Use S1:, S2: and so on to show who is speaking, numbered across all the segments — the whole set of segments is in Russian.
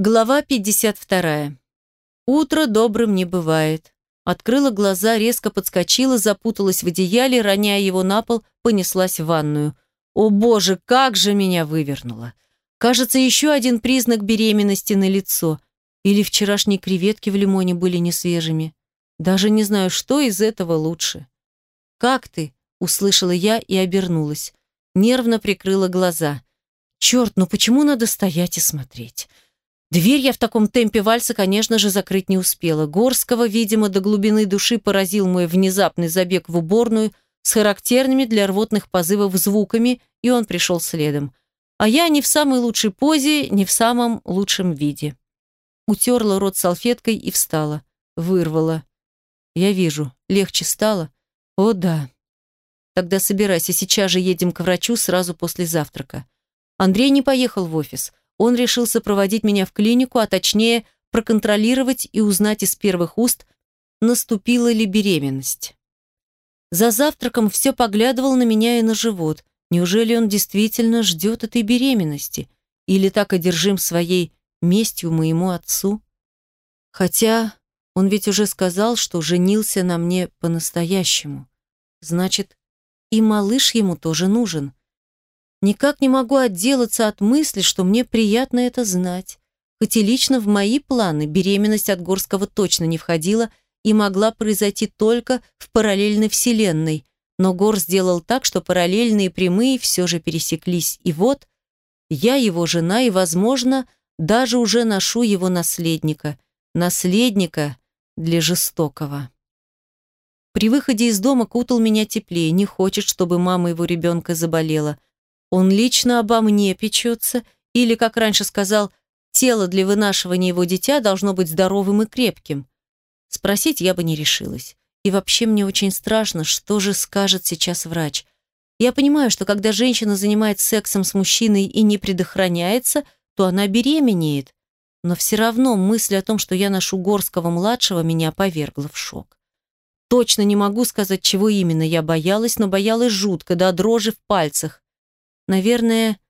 S1: Глава 52. Утро добрым не бывает. Открыла глаза, резко подскочила, запуталась в одеяле, роняя его на пол, понеслась в ванную. О боже, как же меня вывернуло! Кажется, еще один признак беременности на лицо. Или вчерашние креветки в лимоне были не свежими. Даже не знаю, что из этого лучше. «Как ты?» – услышала я и обернулась. Нервно прикрыла глаза. «Черт, ну почему надо стоять и смотреть?» Дверь я в таком темпе вальса, конечно же, закрыть не успела. Горского, видимо, до глубины души поразил мой внезапный забег в уборную с характерными для рвотных позывов звуками, и он пришел следом. А я не в самой лучшей позе, не в самом лучшем виде. Утерла рот салфеткой и встала. Вырвала. Я вижу. Легче стало? О, да. Тогда собирайся, сейчас же едем к врачу сразу после завтрака. Андрей не поехал в офис он решил сопроводить меня в клинику, а точнее проконтролировать и узнать из первых уст, наступила ли беременность. За завтраком все поглядывал на меня и на живот. Неужели он действительно ждет этой беременности? Или так одержим своей местью моему отцу? Хотя он ведь уже сказал, что женился на мне по-настоящему. Значит, и малыш ему тоже нужен. Никак не могу отделаться от мысли, что мне приятно это знать. Хоть и лично в мои планы беременность от Горского точно не входила и могла произойти только в параллельной вселенной, но Гор сделал так, что параллельные прямые все же пересеклись, и вот я его жена и, возможно, даже уже ношу его наследника. Наследника для жестокого. При выходе из дома кутал меня теплее, не хочет, чтобы мама его ребенка заболела – он лично обо мне печется, или, как раньше сказал, тело для вынашивания его дитя должно быть здоровым и крепким. Спросить я бы не решилась. И вообще мне очень страшно, что же скажет сейчас врач. Я понимаю, что когда женщина занимается сексом с мужчиной и не предохраняется, то она беременеет. Но все равно мысль о том, что я ношу Горского-младшего, меня повергла в шок. Точно не могу сказать, чего именно я боялась, но боялась жутко, до дрожи в пальцах. Наверное,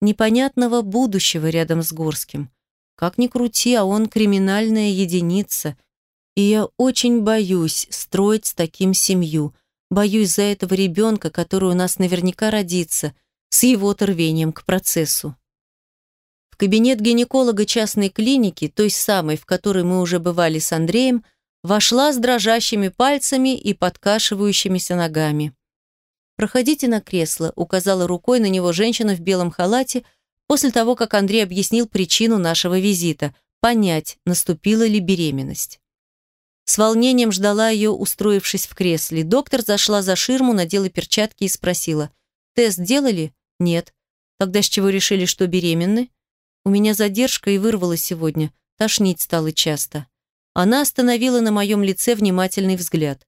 S1: непонятного будущего рядом с Горским. Как ни крути, а он криминальная единица. И я очень боюсь строить с таким семью. Боюсь за этого ребенка, который у нас наверняка родится, с его торвением к процессу. В кабинет гинеколога частной клиники, той самой, в которой мы уже бывали с Андреем, вошла с дрожащими пальцами и подкашивающимися ногами. «Проходите на кресло», — указала рукой на него женщина в белом халате, после того, как Андрей объяснил причину нашего визита — понять, наступила ли беременность. С волнением ждала ее, устроившись в кресле. Доктор зашла за ширму, надела перчатки и спросила. «Тест делали?» «Нет». «Тогда с чего решили, что беременны?» «У меня задержка и вырвала сегодня. Тошнить стало часто». Она остановила на моем лице внимательный взгляд.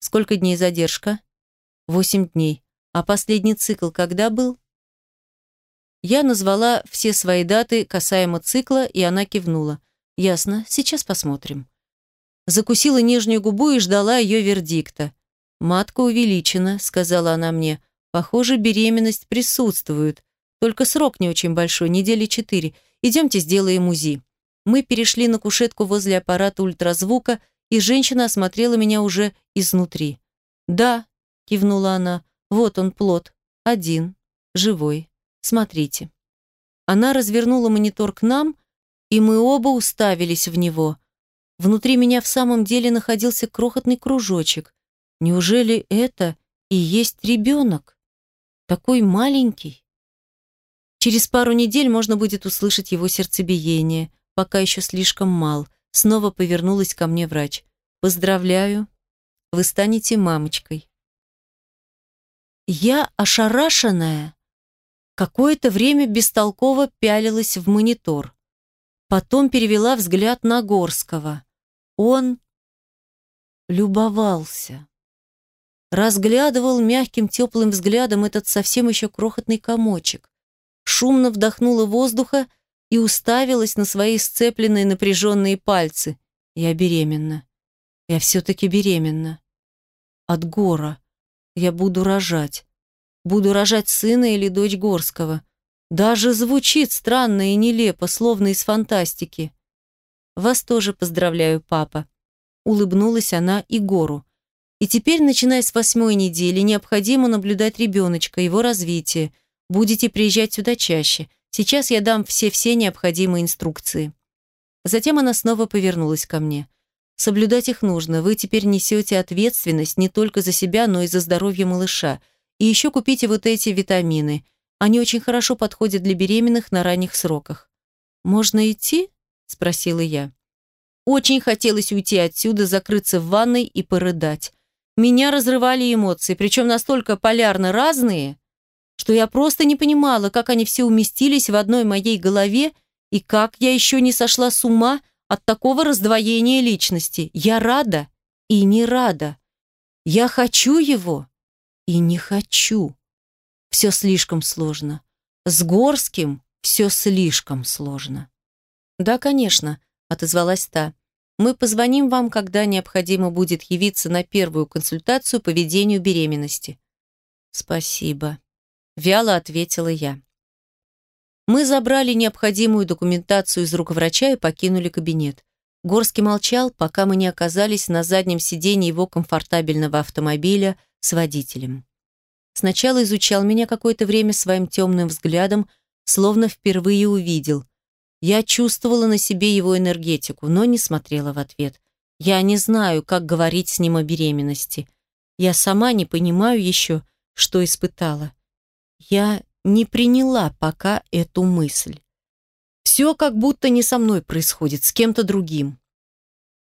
S1: «Сколько дней задержка?» Восемь дней. А последний цикл когда был? Я назвала все свои даты касаемо цикла, и она кивнула. Ясно, сейчас посмотрим. Закусила нижнюю губу и ждала ее вердикта. «Матка увеличена», — сказала она мне. «Похоже, беременность присутствует. Только срок не очень большой, недели четыре. Идемте сделаем УЗИ». Мы перешли на кушетку возле аппарата ультразвука, и женщина осмотрела меня уже изнутри. «Да, кивнула она. Вот он плод. Один. Живой. Смотрите. Она развернула монитор к нам, и мы оба уставились в него. Внутри меня в самом деле находился крохотный кружочек. Неужели это и есть ребенок? Такой маленький. Через пару недель можно будет услышать его сердцебиение, пока еще слишком мал. Снова повернулась ко мне врач. Поздравляю, вы станете мамочкой. Я, ошарашенная, какое-то время бестолково пялилась в монитор. Потом перевела взгляд на Горского. Он любовался. Разглядывал мягким теплым взглядом этот совсем еще крохотный комочек. Шумно вдохнула воздуха и уставилась на свои сцепленные напряженные пальцы. Я беременна. Я все-таки беременна. От гора. Я буду рожать. Буду рожать сына или дочь Горского. Даже звучит странно и нелепо, словно из фантастики. Вас тоже поздравляю, папа. Улыбнулась она Егору. И теперь, начиная с восьмой недели, необходимо наблюдать ребеночка, его развитие. Будете приезжать сюда чаще. Сейчас я дам все-все необходимые инструкции. Затем она снова повернулась ко мне. Соблюдать их нужно. Вы теперь несете ответственность не только за себя, но и за здоровье малыша. И еще купите вот эти витамины. Они очень хорошо подходят для беременных на ранних сроках. «Можно идти?» – спросила я. Очень хотелось уйти отсюда, закрыться в ванной и порыдать. Меня разрывали эмоции, причем настолько полярно разные, что я просто не понимала, как они все уместились в одной моей голове и как я еще не сошла с ума от такого раздвоения личности. Я рада и не рада. Я хочу его и не хочу. Все слишком сложно. С Горским все слишком сложно. Да, конечно, отозвалась та. Мы позвоним вам, когда необходимо будет явиться на первую консультацию по ведению беременности. Спасибо, вяло ответила я. Мы забрали необходимую документацию из рук врача и покинули кабинет. Горский молчал, пока мы не оказались на заднем сиденье его комфортабельного автомобиля с водителем. Сначала изучал меня какое-то время своим темным взглядом, словно впервые увидел. Я чувствовала на себе его энергетику, но не смотрела в ответ. Я не знаю, как говорить с ним о беременности. Я сама не понимаю еще, что испытала. Я не приняла пока эту мысль. Все как будто не со мной происходит, с кем-то другим.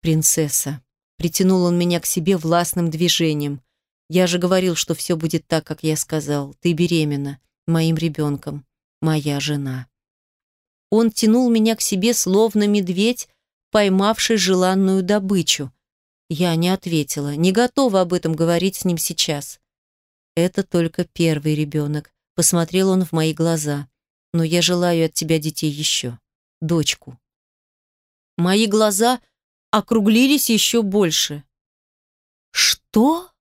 S1: «Принцесса», — притянул он меня к себе властным движением. «Я же говорил, что все будет так, как я сказал. Ты беременна, моим ребенком, моя жена». Он тянул меня к себе, словно медведь, поймавший желанную добычу. Я не ответила, не готова об этом говорить с ним сейчас. Это только первый ребенок. Посмотрел он в мои глаза. Но я желаю от тебя детей еще. Дочку. Мои глаза округлились еще больше. «Что?»